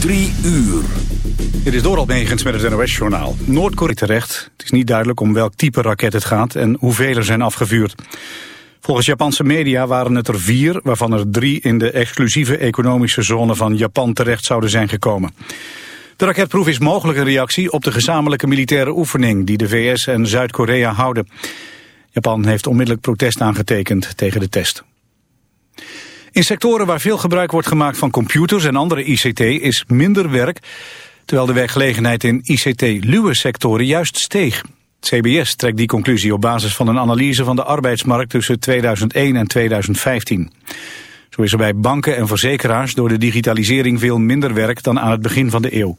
Drie uur. Dit is Doral Megens met het NOS-journaal. Noord-Korea terecht. Het is niet duidelijk om welk type raket het gaat en hoeveel er zijn afgevuurd. Volgens Japanse media waren het er vier, waarvan er drie in de exclusieve economische zone van Japan terecht zouden zijn gekomen. De raketproef is mogelijk een reactie op de gezamenlijke militaire oefening die de VS en Zuid-Korea houden. Japan heeft onmiddellijk protest aangetekend tegen de test. In sectoren waar veel gebruik wordt gemaakt van computers en andere ICT is minder werk, terwijl de werkgelegenheid in ICT-luwe sectoren juist steeg. CBS trekt die conclusie op basis van een analyse van de arbeidsmarkt tussen 2001 en 2015. Zo is er bij banken en verzekeraars door de digitalisering veel minder werk dan aan het begin van de eeuw.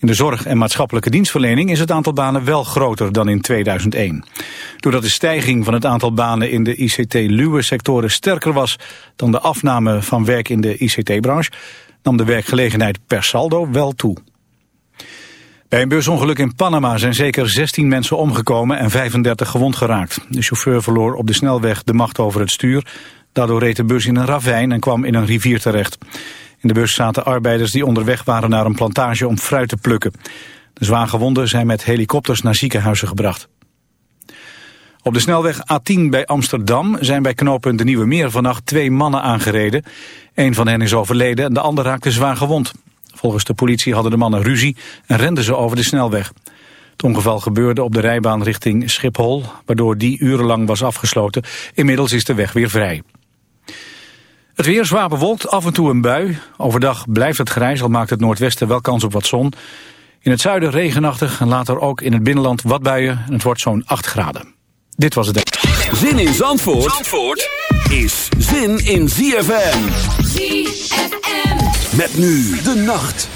In de zorg en maatschappelijke dienstverlening is het aantal banen wel groter dan in 2001. Doordat de stijging van het aantal banen in de ICT-luwe sectoren sterker was dan de afname van werk in de ICT-branche, nam de werkgelegenheid per saldo wel toe. Bij een busongeluk in Panama zijn zeker 16 mensen omgekomen en 35 gewond geraakt. De chauffeur verloor op de snelweg de macht over het stuur. Daardoor reed de bus in een ravijn en kwam in een rivier terecht. In de bus zaten arbeiders die onderweg waren naar een plantage om fruit te plukken. De zwaargewonden zijn met helikopters naar ziekenhuizen gebracht. Op de snelweg A10 bij Amsterdam zijn bij knooppunt de Nieuwe Meer vannacht twee mannen aangereden. Een van hen is overleden en de ander raakte zwaar gewond. Volgens de politie hadden de mannen ruzie en renden ze over de snelweg. Het ongeval gebeurde op de rijbaan richting Schiphol, waardoor die urenlang was afgesloten. Inmiddels is de weg weer vrij. Het weer zwaar bewolkt, af en toe een bui. Overdag blijft het grijs, al maakt het noordwesten wel kans op wat zon. In het zuiden regenachtig en later ook in het binnenland wat buien. En het wordt zo'n 8 graden. Dit was het. Zin in Zandvoort, Zandvoort is zin in ZFM. ZFM. Met nu de nacht.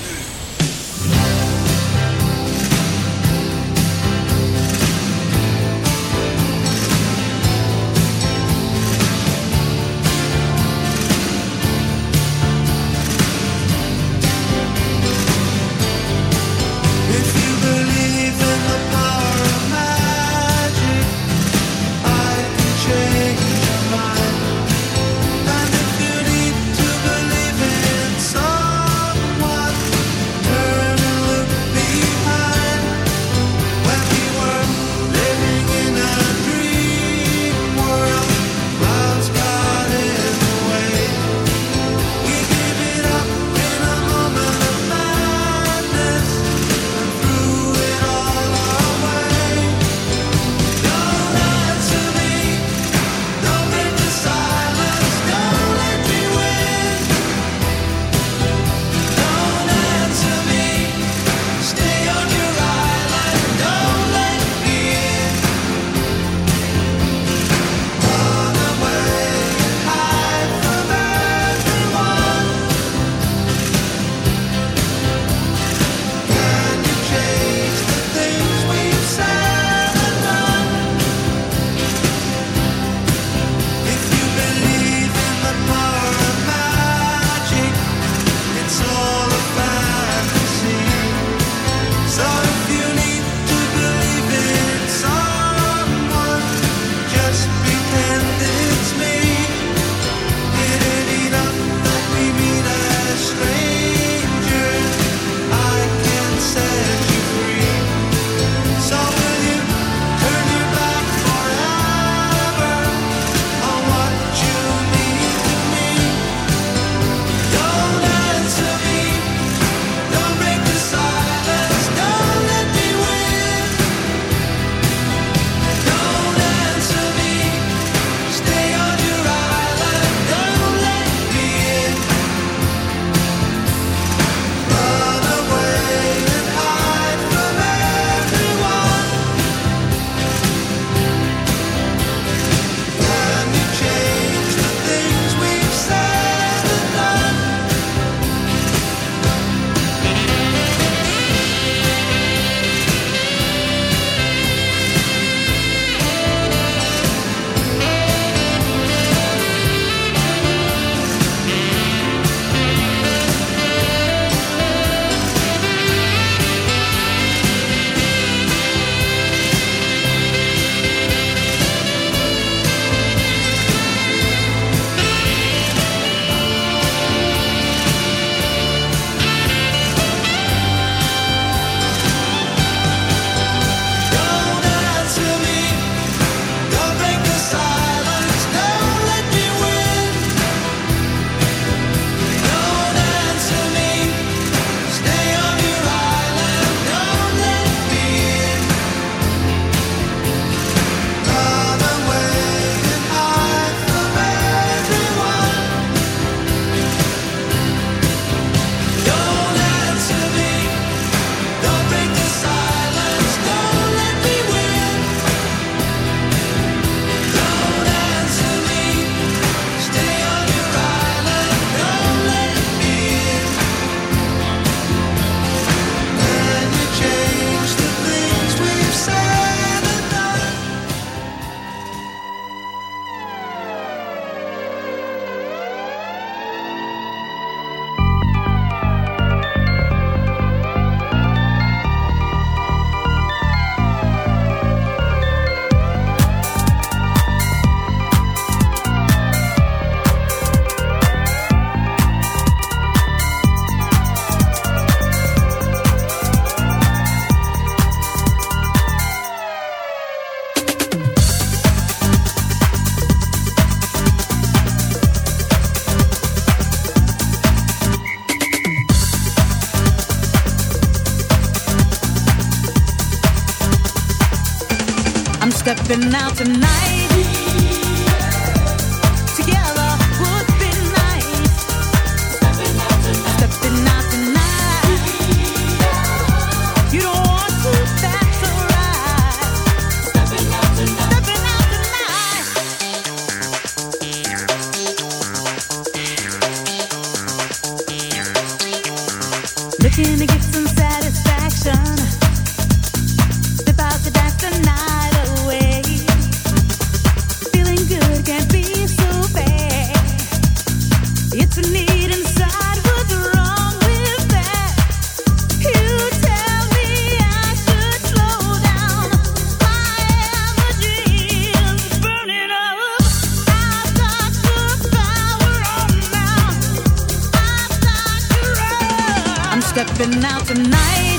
stepping out tonight.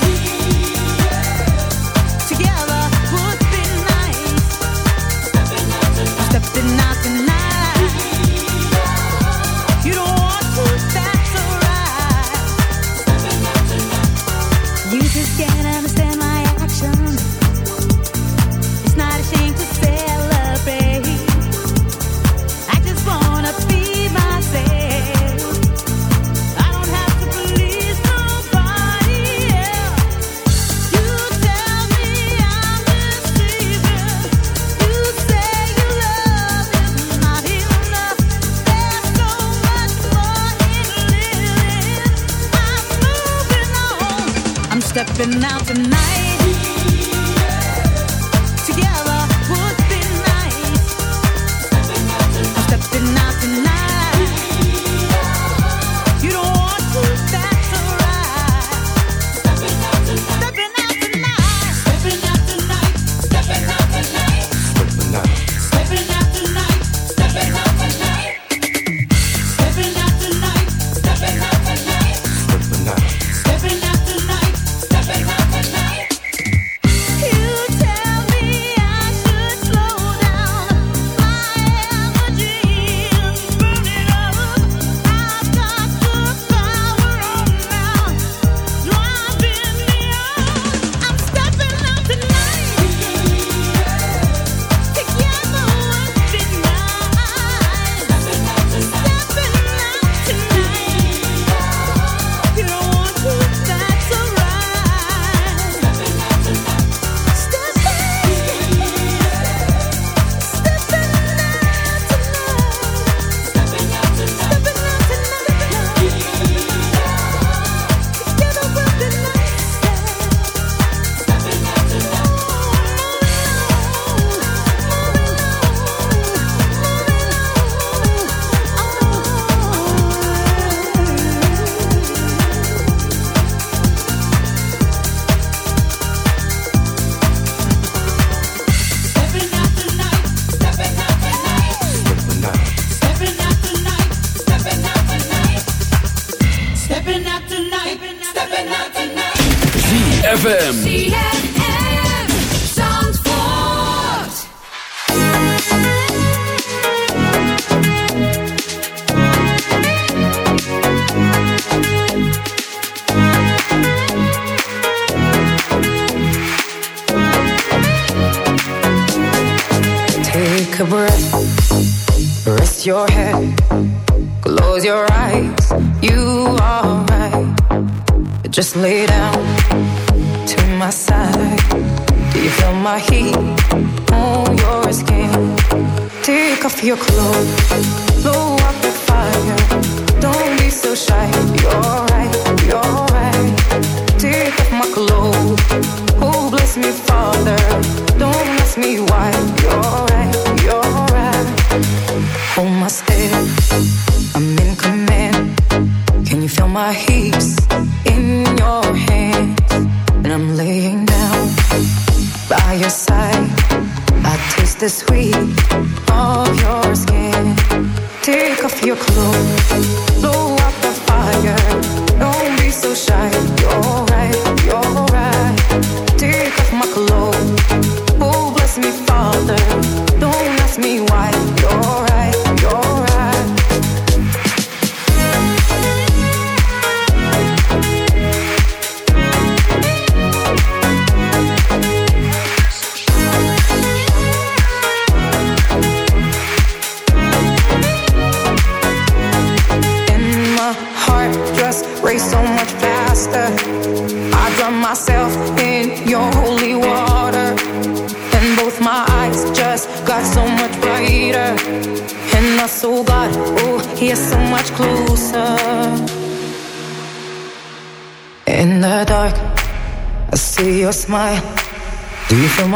Together would be nice. Stepping out tonight. Stepping out tonight.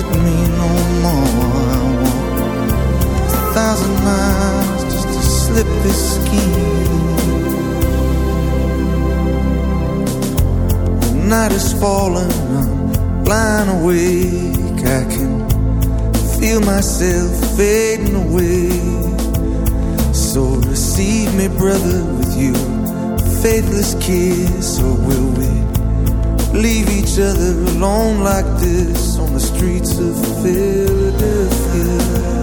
at me no more. I want a thousand miles just to slip this scheme. The night is falling, I'm blind awake. I can feel myself fading away. So receive me, brother, with you. Faithless kiss, or will we leave each other alone like this? streets of Philadelphia.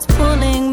what's pulling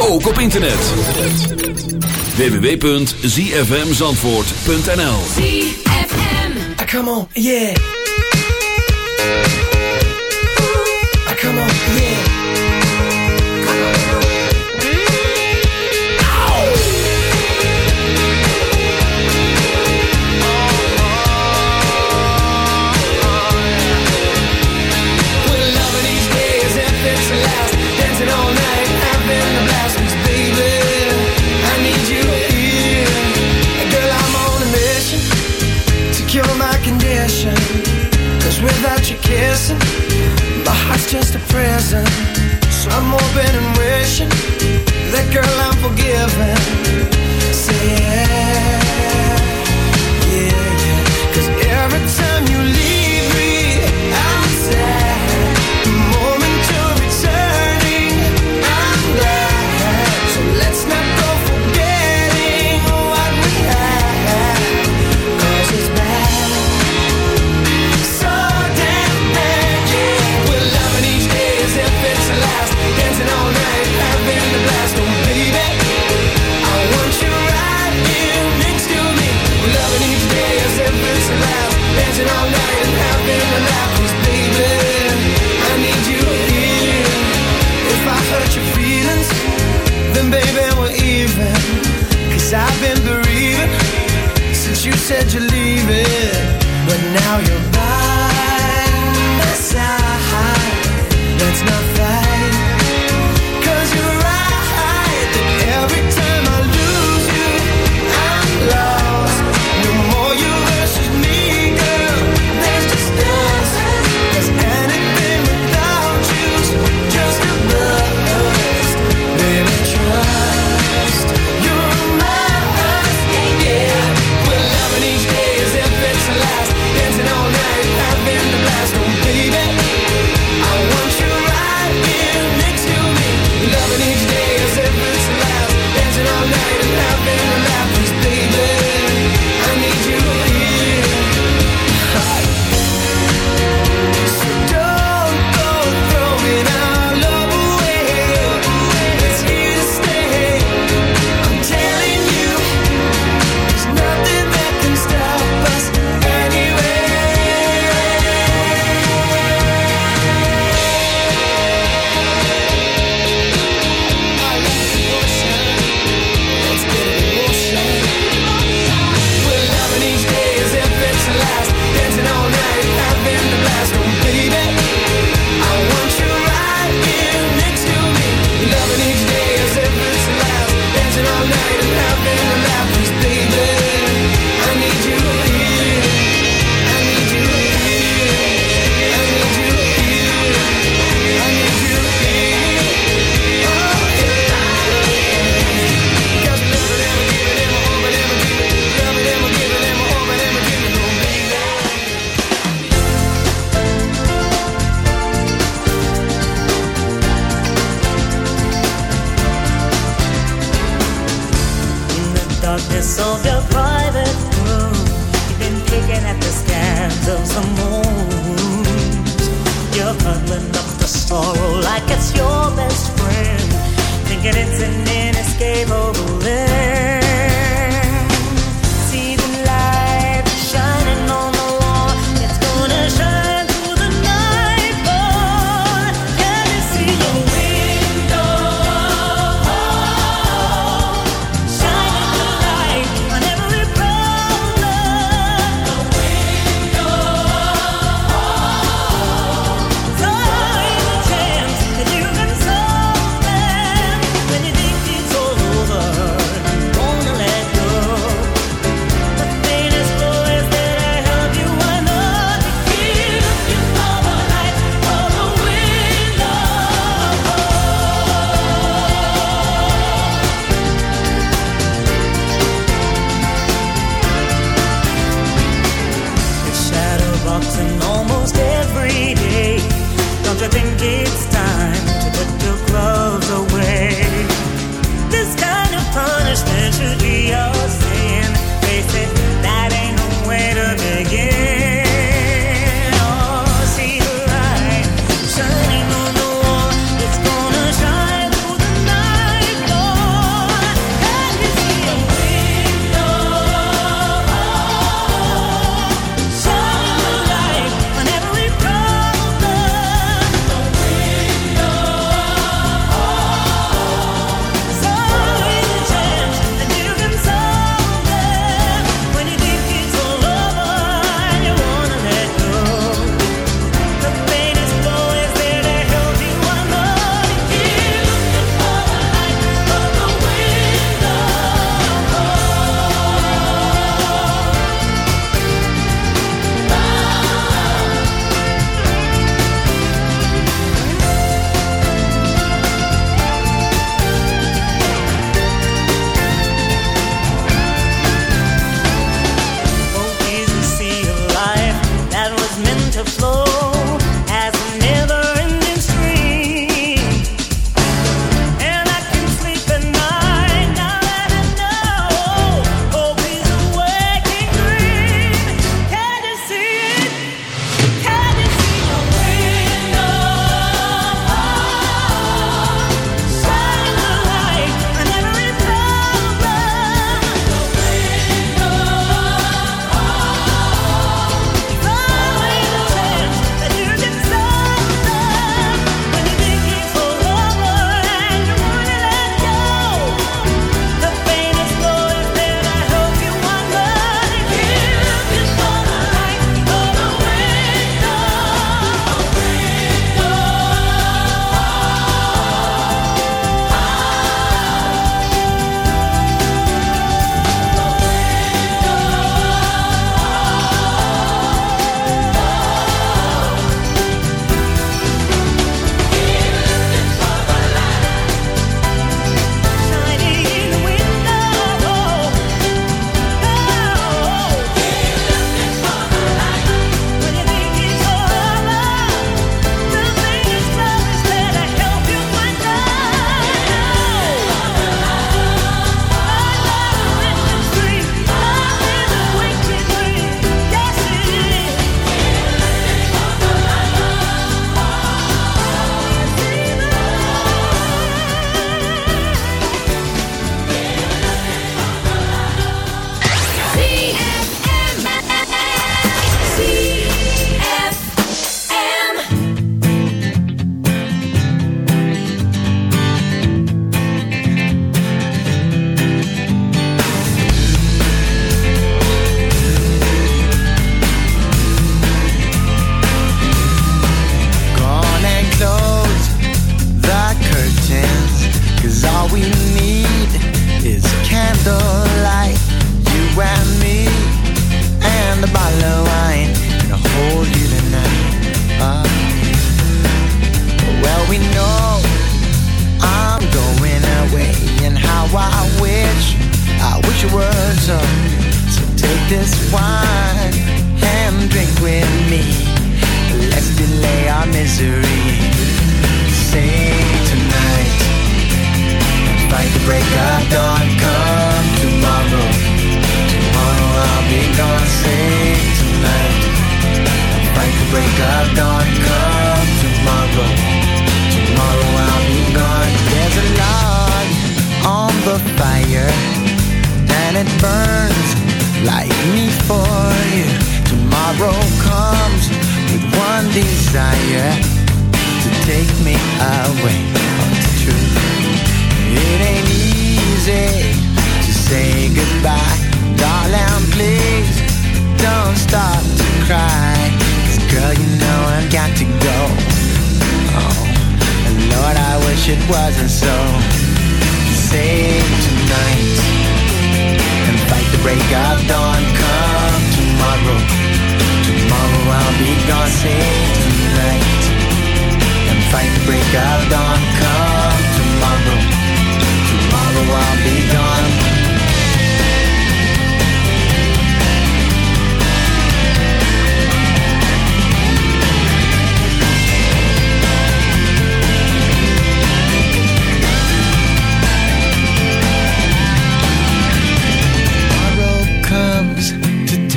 ook op internet. www.zfmzandvoort.nl ZFM. Ah, come on, yeah.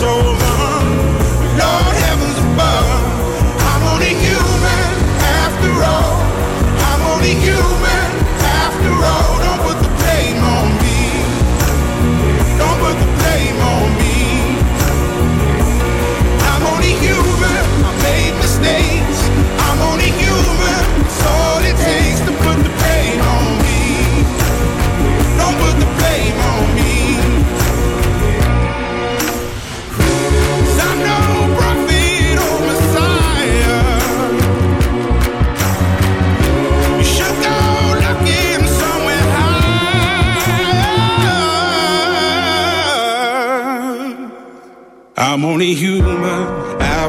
so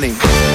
money.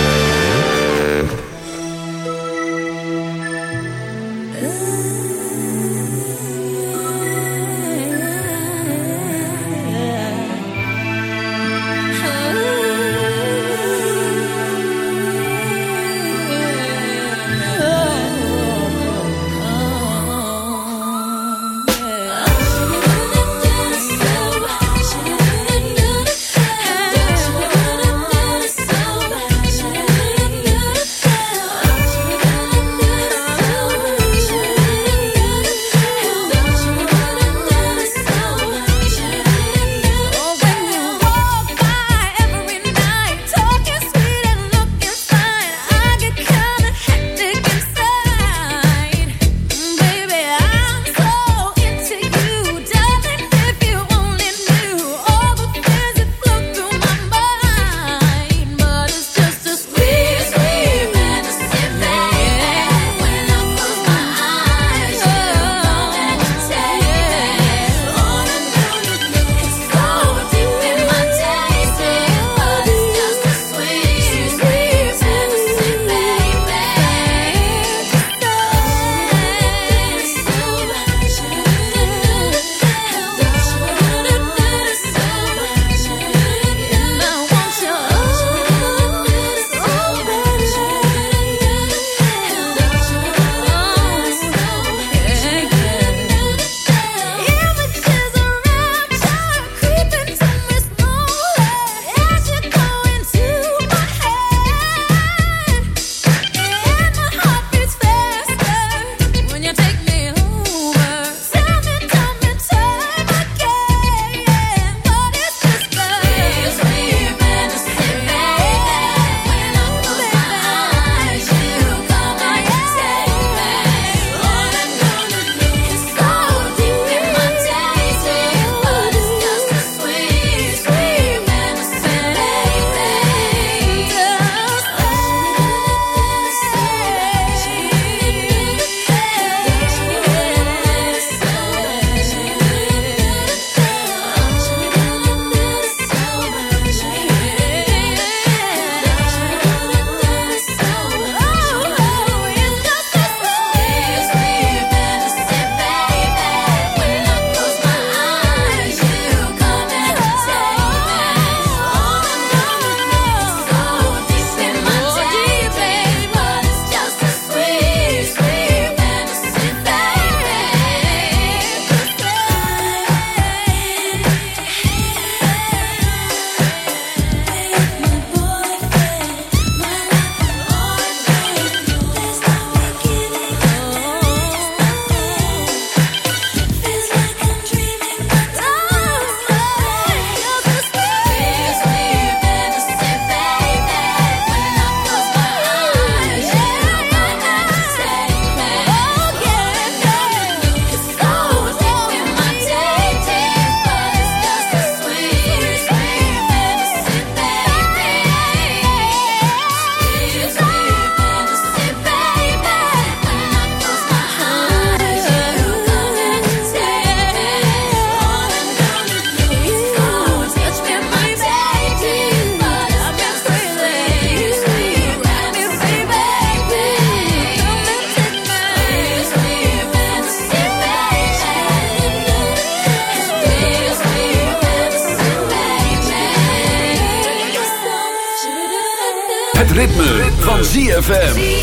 ZFM.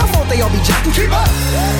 my fault they all be jacking. Keep up.